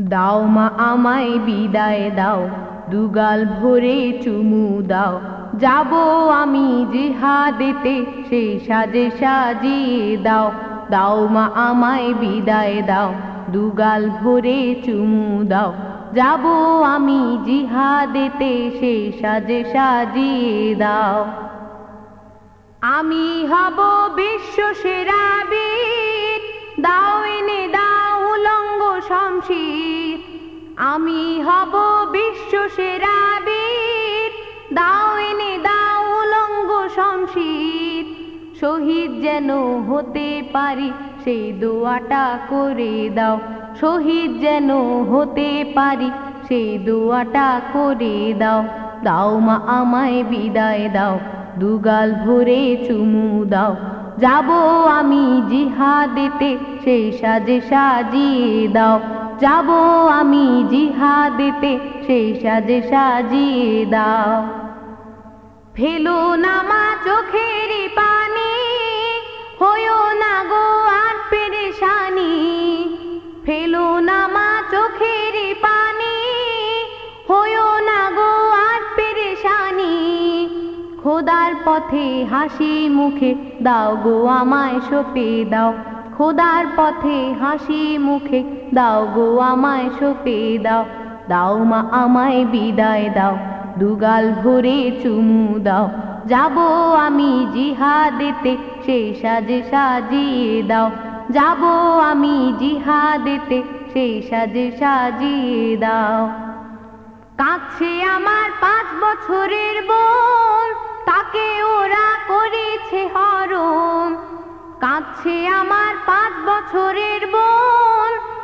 দাও মা আমায় বিদায় দাও, দুগাল ভরে চুমু দাও। যাব আমি জিহাদেতে সেই সাজে সাজিয়ে দাও। দাও মা আমায় বিদায় দাও, দুগাল ভরে চুমু দাও। যাব আমি জিহাদেতে সেই সাজে সাজিয়ে দাও। আমি হব বিশ্ব সেরা শমশীর আমি হব বিশ্ব সেরা বীর। দাও এনে, দাও উলঙ্গ শমশীর, শহীদ যেন হতে পারি, সেই দোয়াটা করে দাও। শহীদ যেন হতে পারি, সেই দোয়াটা করে দাও। দাও মা আমায় বিদায় দাও, দুগাল ভরে চুমু দাও। যাব আমি জিহাদেতে, সেই সাজে সাজিয়ে দাও। যাব আমি জিহাদেতে, সেই সাজে সাজিয়ে দাও। ফেলো নামা চোখের পানি হইও না গো আর পেরেশানি। ফেলো নামা চোখের পানি হইও না গো আর পেরেশানি। খোদার পথে হাসি মুখে দাও গো আমায় সপে দাও। খোদার পথে হাসি মুখে দাও গো আমায় সপে দাও দাও মা আমায় বিদায় দাও, দুগাল ভরে চুমু দাও। যাব আমি জিহাদেতে সেই সাজে সাজিয়ে দাও। যাব আমি জিহাদেতে সেই সাজে সাজিয়ে দাও। কাছে আমার পাঁচ বছরের বোন, তাকে ওরা করেছে হরম কাছে আমার পাঁচ বছরের বোন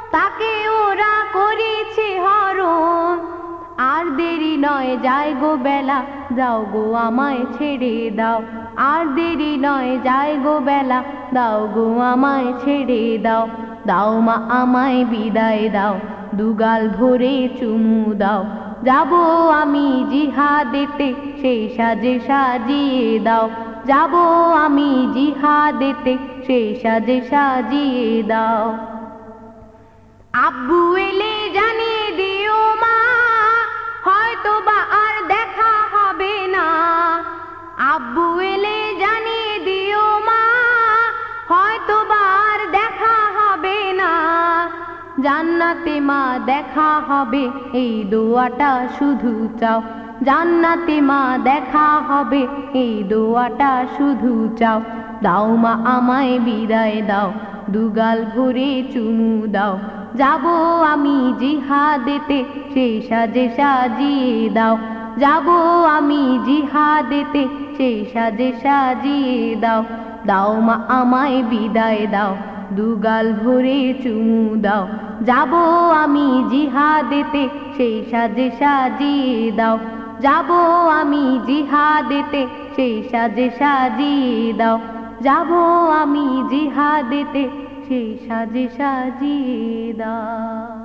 নয় যায় গো বেলা, যাও গো আমায় ছেড়ে দাও। আর দেরি নয় যায় গো বেলা, দাও গো আমায় ছেড়ে দাও। দাও মা আমায় বিদায় দাও, দুগাল ভরে চুমু দাও। যাব আমি জিহাদেতে, সেই সাজে সাজিয়ে দাও। যাব আমি জিহাদেতে, সেই সাজে সাজিয়ে দাও। আব্বু এলে জান্নাতে মা দেখা হবে, এই দোয়াটা শুধু চাও। জান্নাতে মা দেখা হবে, এই দোয়াটা শুধু চাও। দাও মা আমায় বিদায় দাও, দুগাল ভরে চুমু দাও। যাব আমি জিহাদেতে সেই সাজে সাজিয়ে দাও। যাব আমি জিহাদেতে সেই সাজে সাজিয়ে দাও। দাও মা আমায় বিদায় দাও, দুগাল ভরে চুমু দাও। যাব আমি জিহাদেতে, সেই সাজে সাজিয়ে দাও। যাব আমি জিহাদেতে, সেই সাজে সাজিয়ে দাও। যাব আমি জিহাদেতে, সেই সাজে সাজিয়ে দাও।